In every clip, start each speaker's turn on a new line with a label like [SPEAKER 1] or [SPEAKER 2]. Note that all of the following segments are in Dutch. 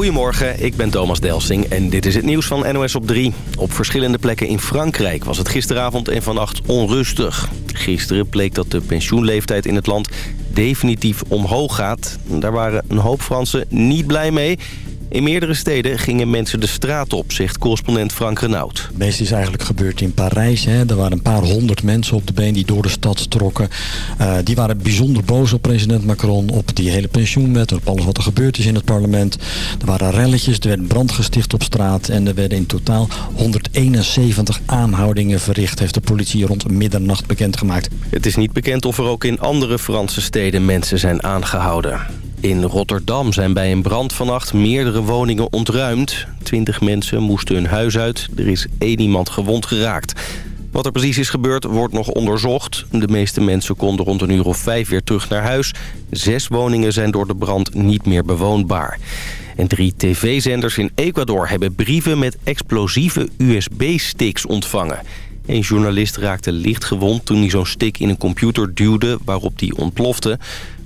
[SPEAKER 1] Goedemorgen, ik ben Thomas Delsing en dit is het nieuws van NOS op 3. Op verschillende plekken in Frankrijk was het gisteravond en vannacht onrustig. Gisteren bleek dat de pensioenleeftijd in het land definitief omhoog gaat. Daar waren een hoop Fransen niet blij mee... In meerdere steden gingen mensen de straat op, zegt correspondent Frank Renaud.
[SPEAKER 2] Het meeste is eigenlijk gebeurd in Parijs. Hè. Er waren een paar honderd mensen op de been die door de stad trokken. Uh, die waren bijzonder boos op president Macron, op die hele pensioenwet... op alles wat er gebeurd is in het parlement. Er waren relletjes, er werd brand gesticht op straat... en er werden in totaal 171 aanhoudingen verricht... heeft de politie rond middernacht bekendgemaakt.
[SPEAKER 1] Het is niet bekend of er ook in andere Franse steden mensen zijn aangehouden. In Rotterdam zijn bij een brand vannacht meerdere woningen ontruimd. Twintig mensen moesten hun huis uit. Er is één iemand gewond geraakt. Wat er precies is gebeurd wordt nog onderzocht. De meeste mensen konden rond een uur of vijf weer terug naar huis. Zes woningen zijn door de brand niet meer bewoonbaar. En drie tv-zenders in Ecuador hebben brieven met explosieve USB-sticks ontvangen. Een journalist raakte licht gewond toen hij zo'n stick in een computer duwde waarop die ontplofte.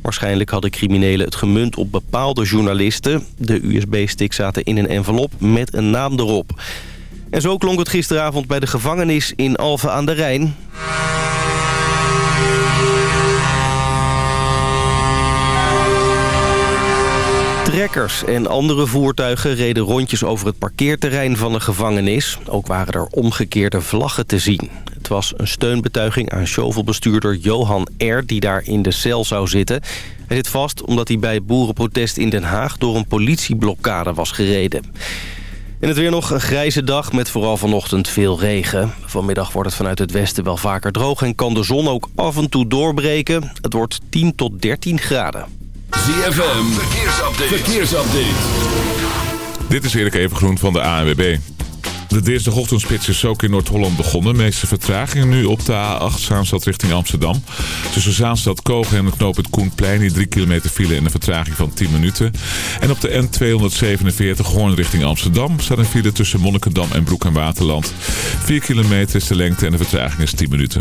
[SPEAKER 1] Waarschijnlijk hadden criminelen het gemunt op bepaalde journalisten. De USB-sticks zaten in een envelop met een naam erop. En zo klonk het gisteravond bij de gevangenis in Alphen aan de Rijn. Trekkers en andere voertuigen reden rondjes over het parkeerterrein van de gevangenis. Ook waren er omgekeerde vlaggen te zien. Het was een steunbetuiging aan shovelbestuurder Johan R. die daar in de cel zou zitten. Hij zit vast omdat hij bij boerenprotest in Den Haag door een politieblokkade was gereden. En het weer nog een grijze dag met vooral vanochtend veel regen. Vanmiddag wordt het vanuit het westen wel vaker droog en kan de zon ook af en toe doorbreken. Het wordt 10 tot 13 graden.
[SPEAKER 3] ZFM, verkeersupdate.
[SPEAKER 4] Dit is Erik Evengroen van de ANWB. De dinsdagochtendspits is ook in Noord-Holland begonnen. De meeste vertragingen nu op de A8 Zaanstad richting Amsterdam. Tussen Zaanstad, Kogen en het knooppunt Koenplein... die 3 kilometer file en een vertraging van 10 minuten. En op de N247 Hoorn richting Amsterdam... staat een file tussen Monnikendam en Broek en Waterland. 4 kilometer is de lengte en de vertraging is 10 minuten.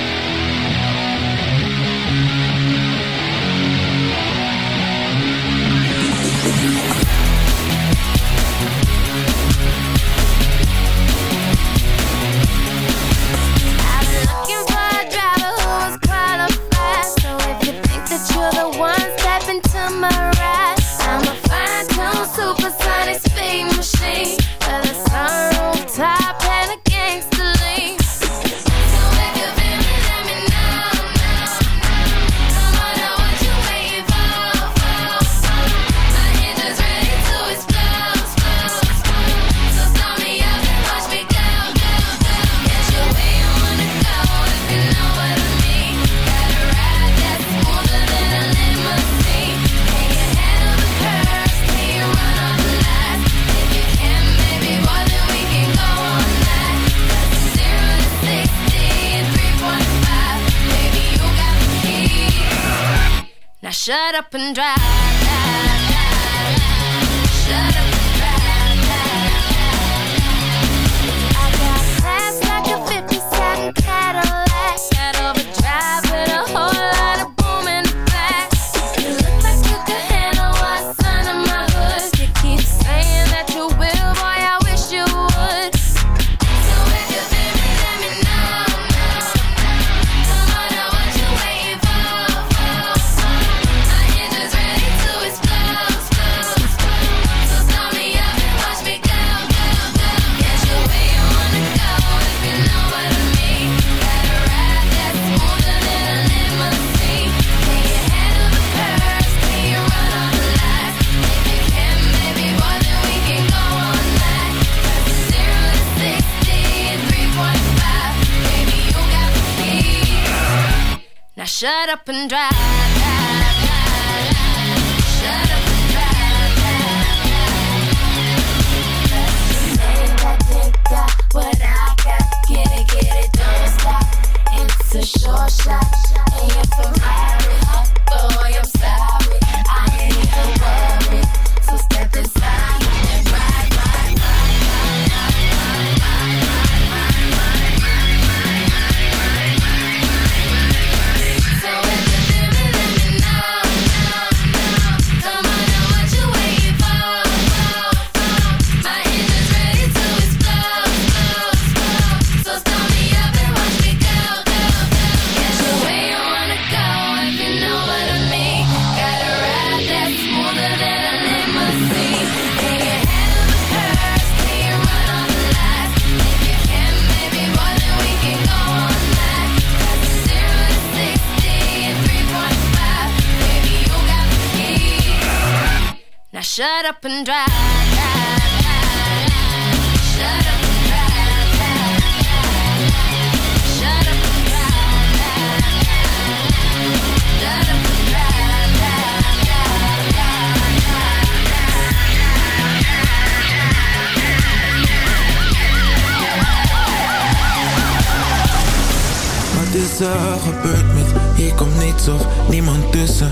[SPEAKER 5] Shut up and drive. Up and drive. Shut up and drive. Shut up.
[SPEAKER 6] Wat is er gebeurd met hier komt niets of niemand tussen?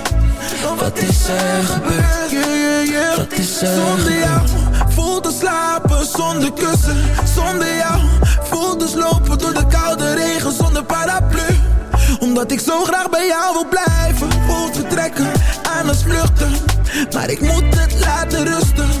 [SPEAKER 6] Wat is er gebeurd? Wat is er
[SPEAKER 7] Zonder jou
[SPEAKER 6] gebeurd?
[SPEAKER 7] voelde slapen zonder kussen. Zonder jou voelde slopen door de koude regen zonder paraplu. Omdat ik zo graag bij jou wil blijven. Voel vertrekken aan het vluchten. Maar ik moet het laten rusten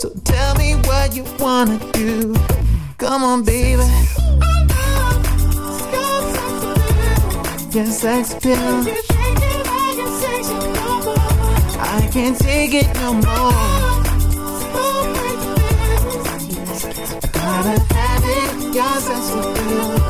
[SPEAKER 7] So tell me what you wanna do. Come on, baby. Yes, sex appeal. I can't take it no more. I gotta have it. Your sex appeal.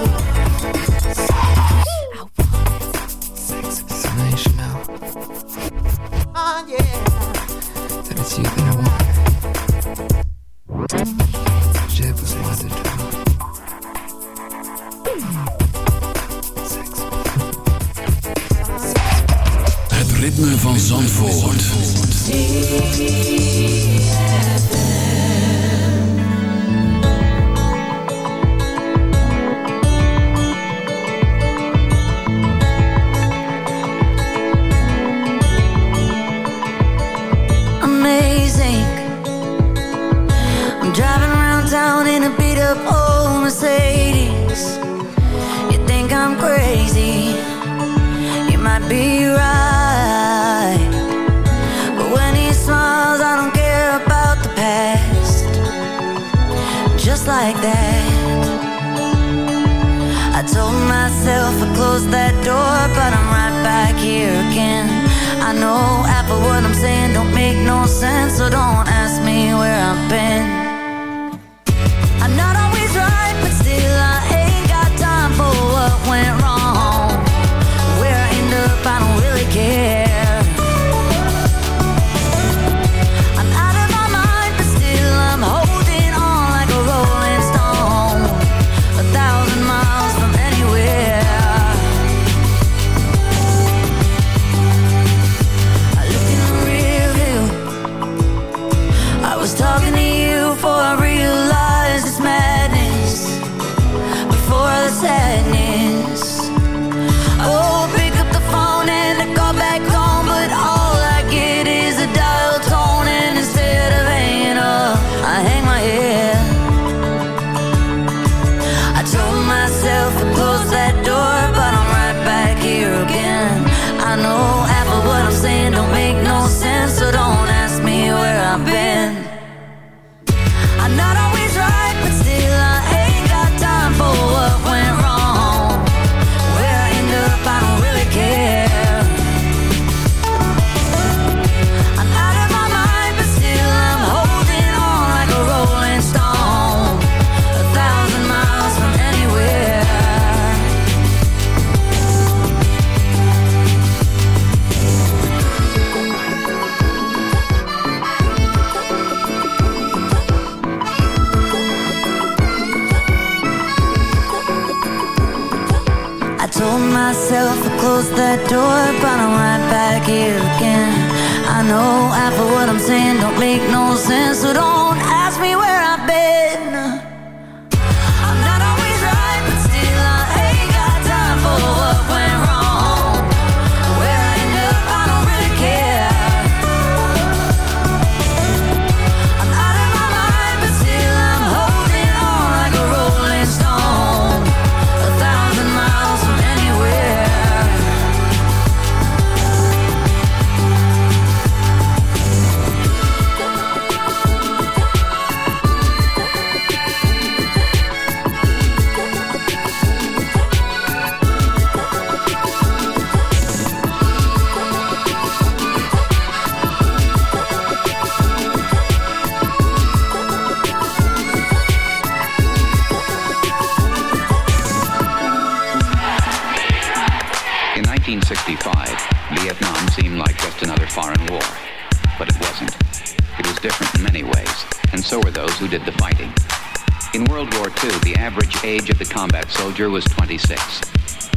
[SPEAKER 8] age of the combat soldier was 26.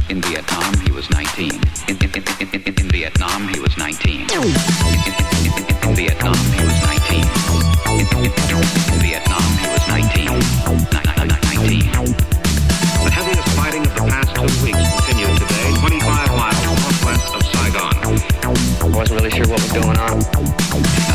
[SPEAKER 8] In Vietnam, he was 19. In, in, in, in, in, in Vietnam, he was 19. In, in, in, in, in Vietnam, he was 19. In, in, in, in Vietnam, he was 19. Ni- ni- ni- 19.
[SPEAKER 9] The heaviest fighting of the past two weeks continued today, 25 miles northwest of Saigon.
[SPEAKER 8] I wasn't really sure what was going on.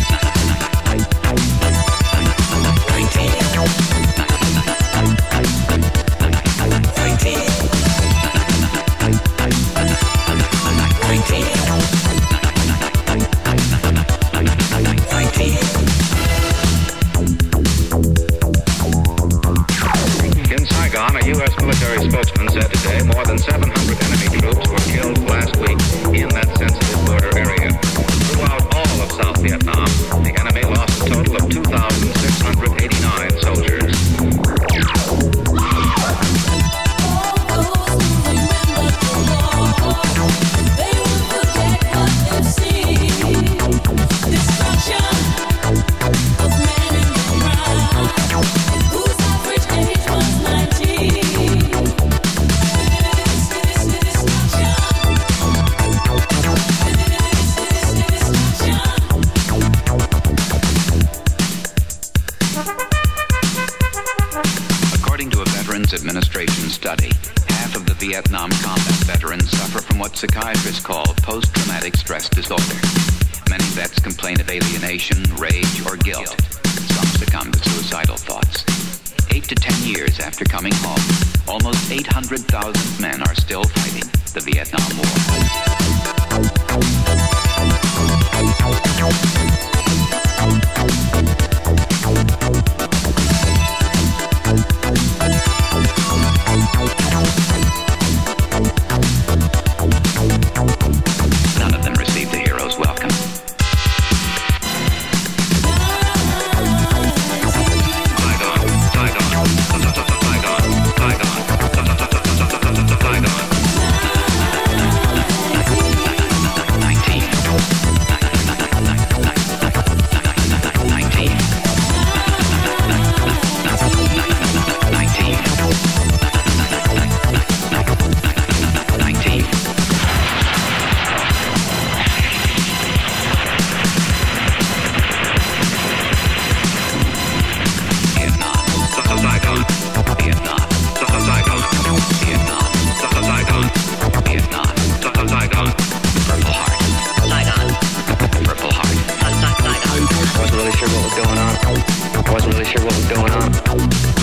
[SPEAKER 9] Really sure what was going on. Wasn't really sure what was going on.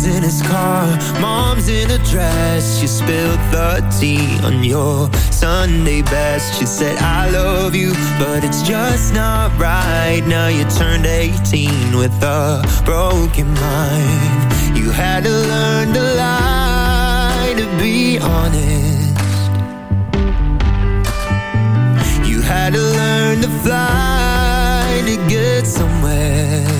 [SPEAKER 10] dad's in his car, mom's in a dress. You spilled the tea on your Sunday best. She said, I love you, but it's just not right. Now you turned 18 with a broken mind. You had to learn to lie, to be honest. You had to learn to fly to get somewhere.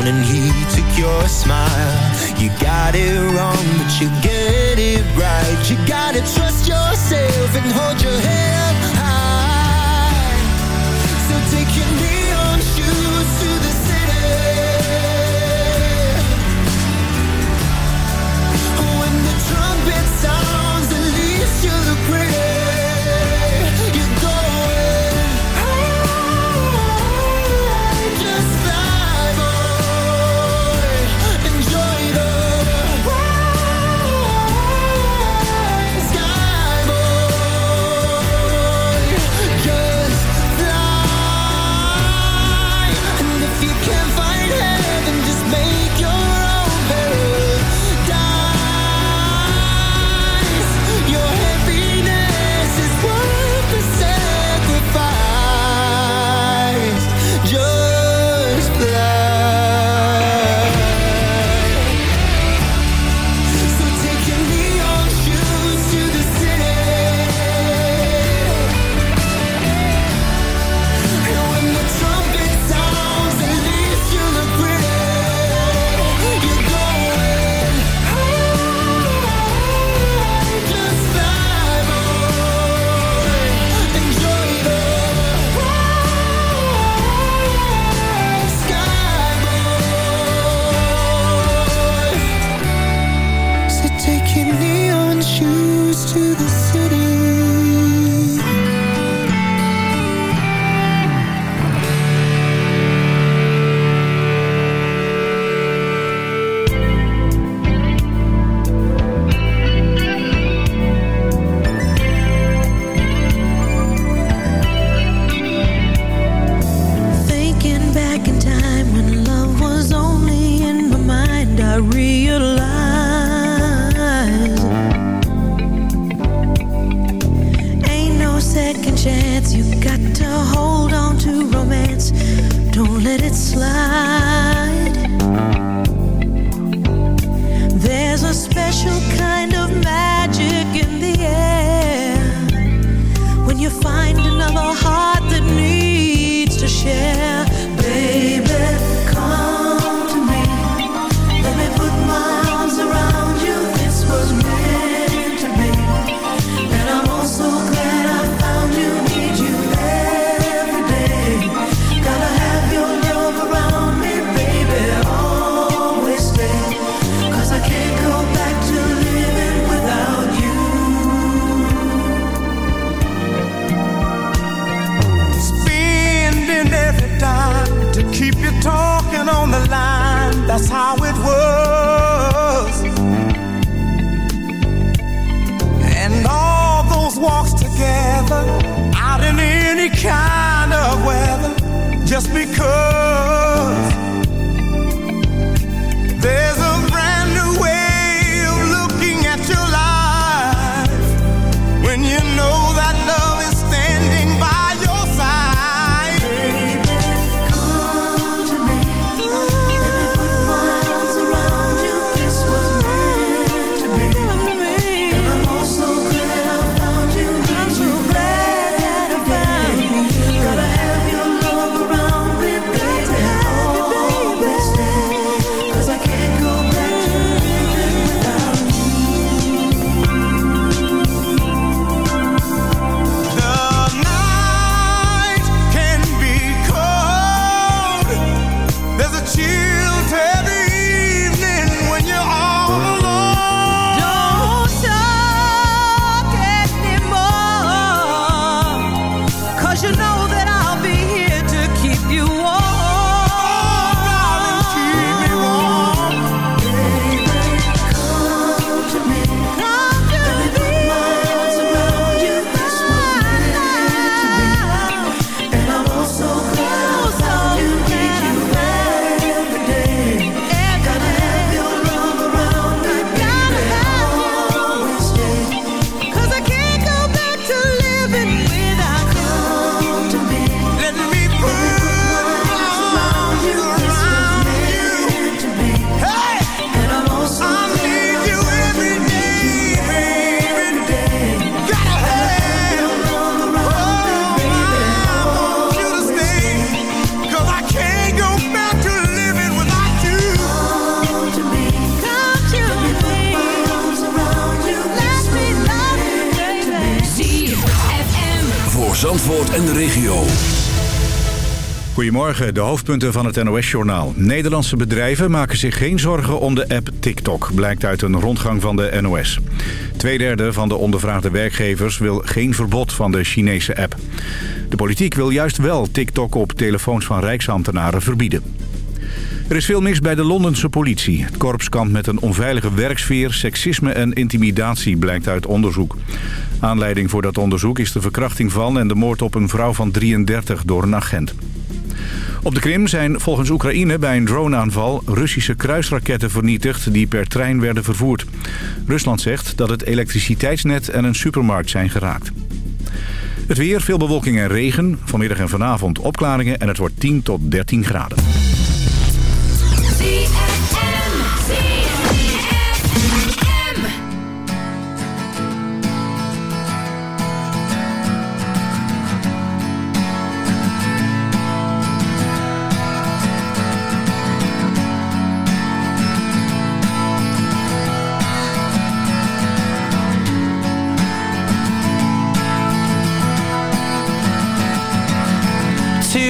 [SPEAKER 10] down and he took your smile. You got it wrong but you get it right. You gotta trust yourself and hold your head high. So take your neon shoes to the city. When the trumpet sounds at least you look pretty.
[SPEAKER 3] De
[SPEAKER 11] hoofdpunten van het NOS-journaal. Nederlandse bedrijven maken zich geen zorgen om de app TikTok, blijkt uit een rondgang van de NOS. Tweederde van de ondervraagde werkgevers wil geen verbod van de Chinese app. De politiek wil juist wel TikTok op telefoons van rijksambtenaren verbieden. Er is veel mis bij de Londense politie. Het korps kampt met een onveilige werksfeer, seksisme en intimidatie, blijkt uit onderzoek. Aanleiding voor dat onderzoek is de verkrachting van en de moord op een vrouw van 33 door een agent. Op de Krim zijn volgens Oekraïne bij een droneaanval Russische kruisraketten vernietigd die per trein werden vervoerd. Rusland zegt dat het elektriciteitsnet en een supermarkt zijn geraakt. Het weer, veel bewolking en regen. Vanmiddag en vanavond opklaringen en het wordt 10 tot 13 graden.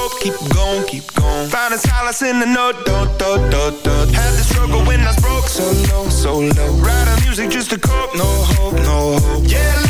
[SPEAKER 12] rope, keep going, keep going. Find a solace in the note, do, do, do, do. Had the struggle when I was broke, so low, so low. Writing music just to cope, no hope, no hope. Yeah.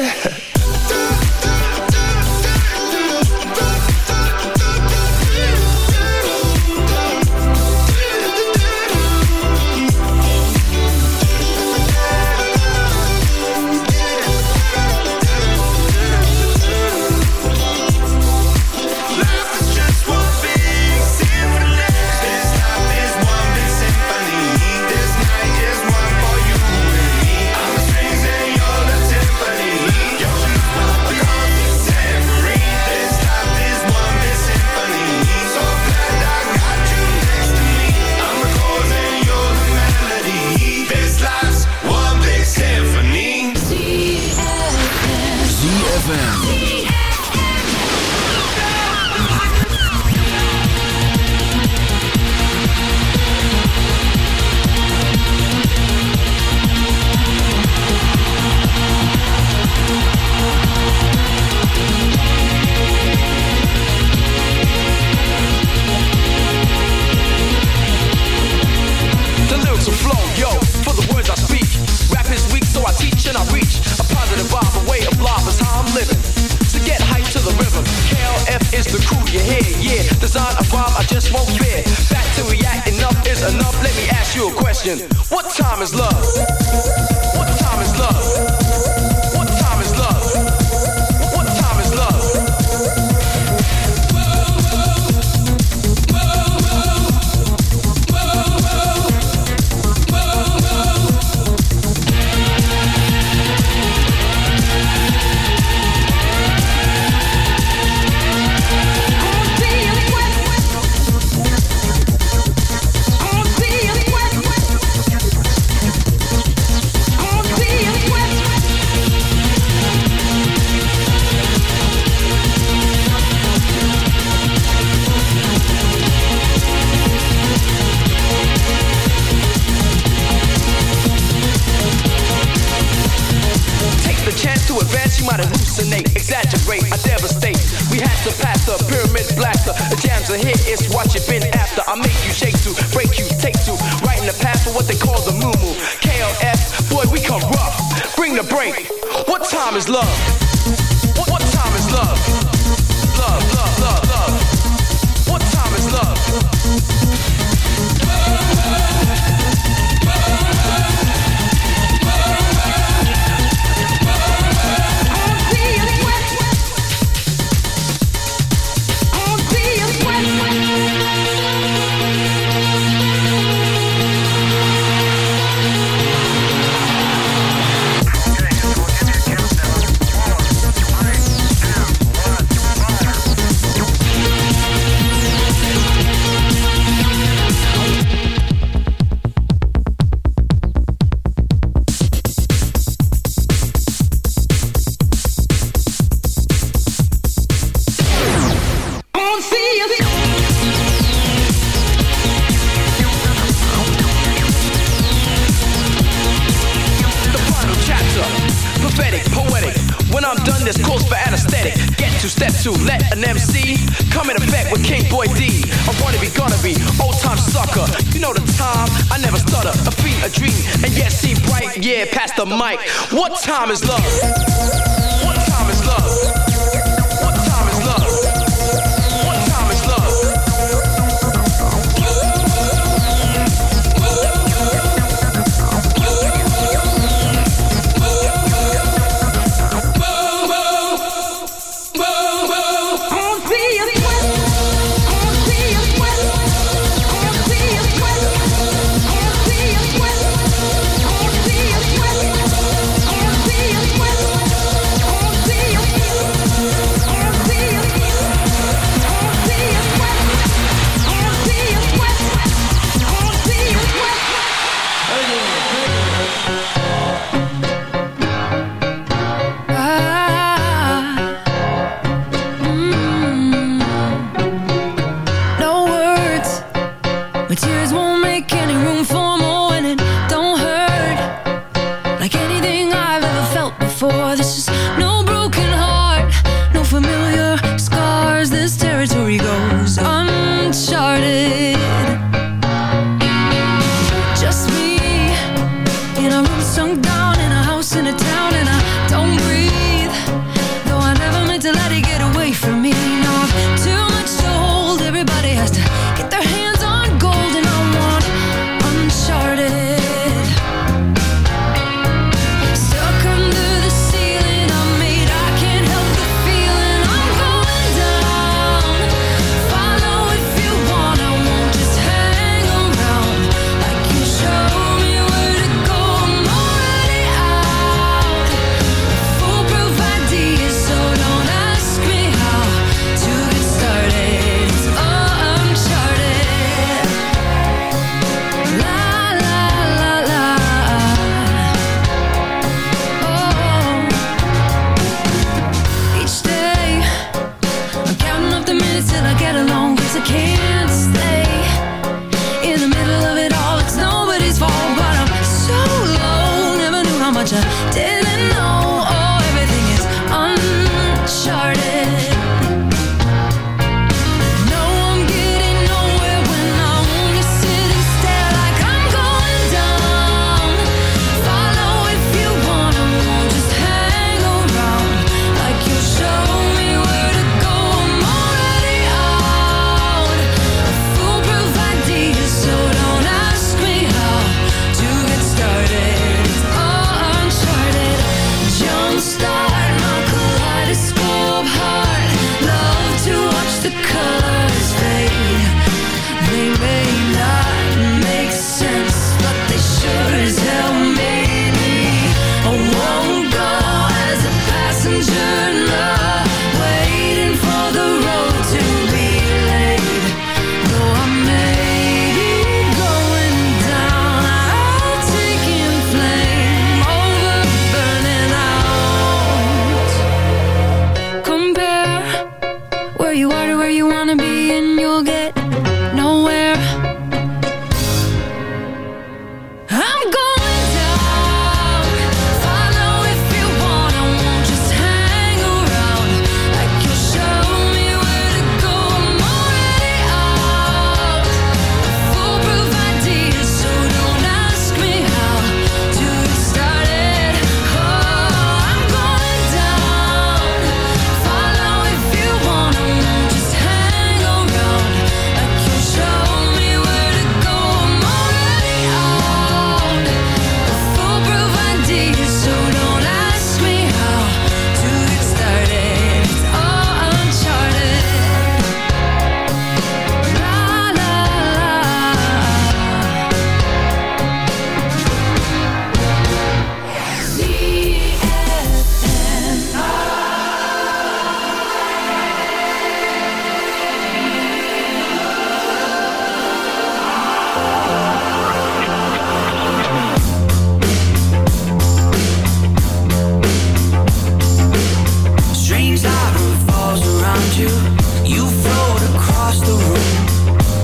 [SPEAKER 12] the
[SPEAKER 13] room.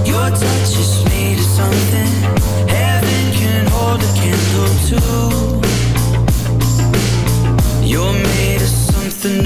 [SPEAKER 13] Your touch is me to something Heaven can hold a candle to. You're made of something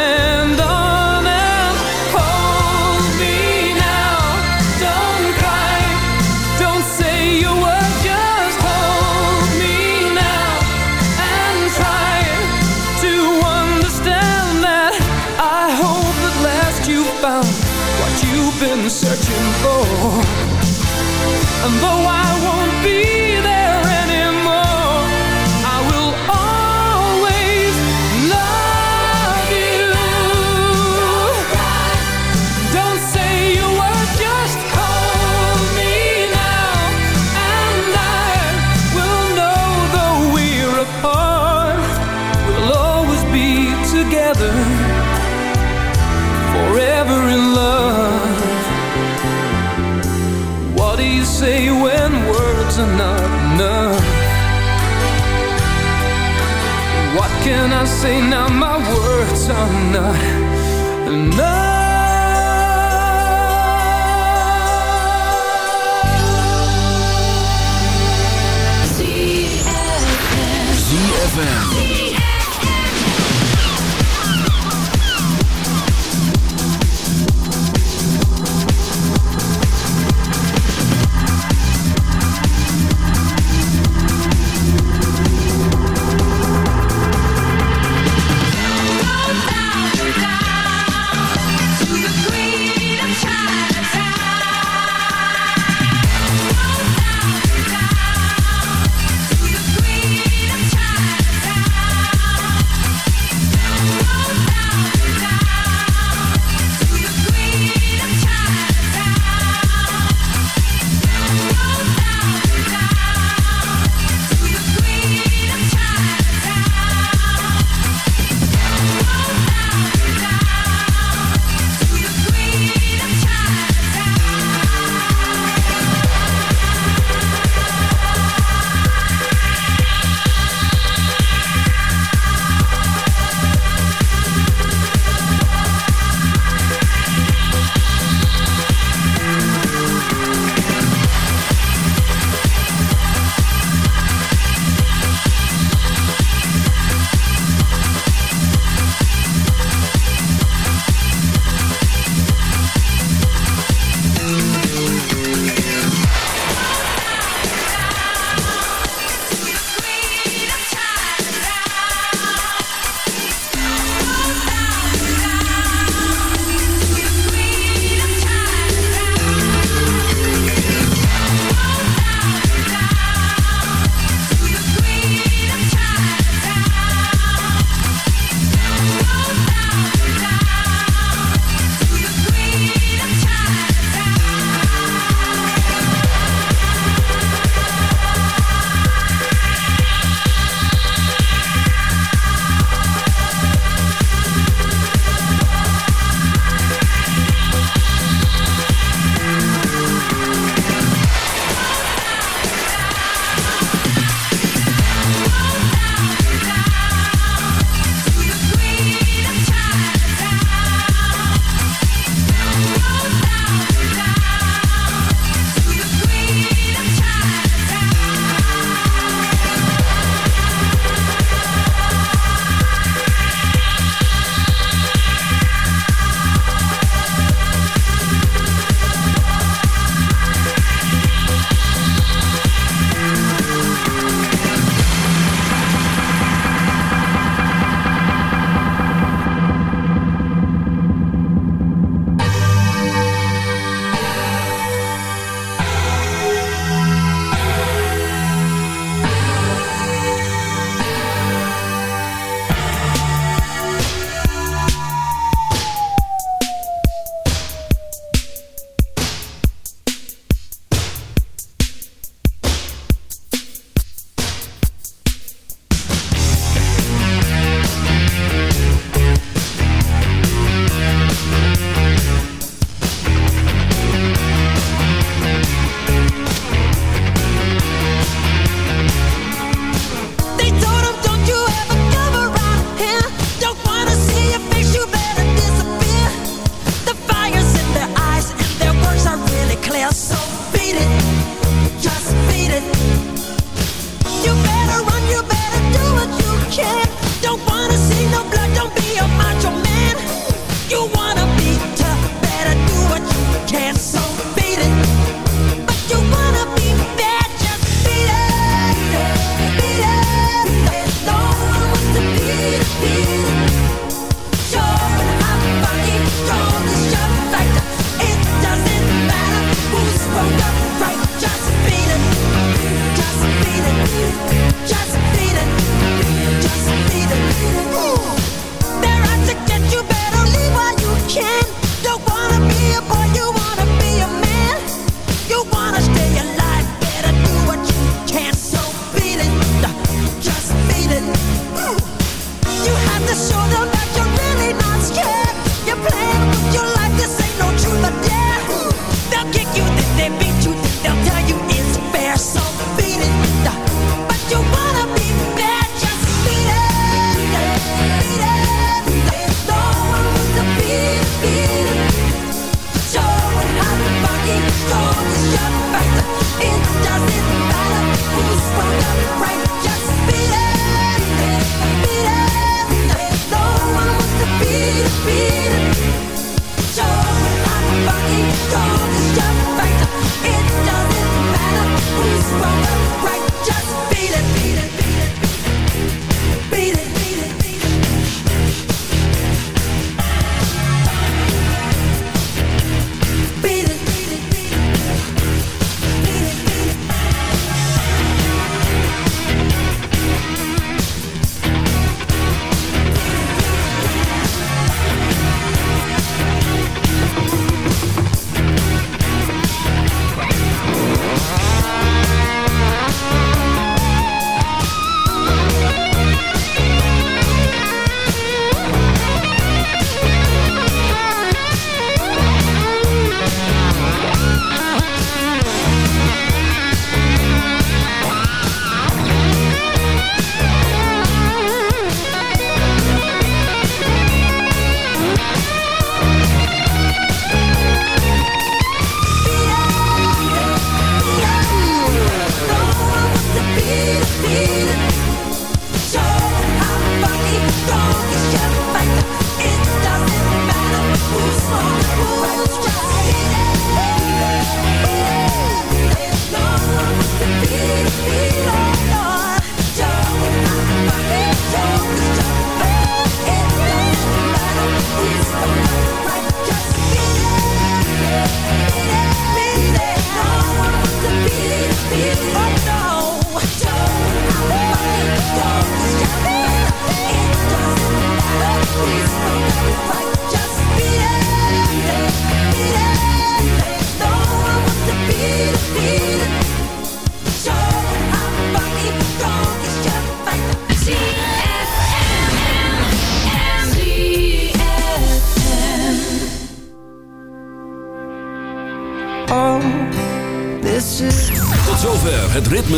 [SPEAKER 13] I'm not enough
[SPEAKER 3] ZFM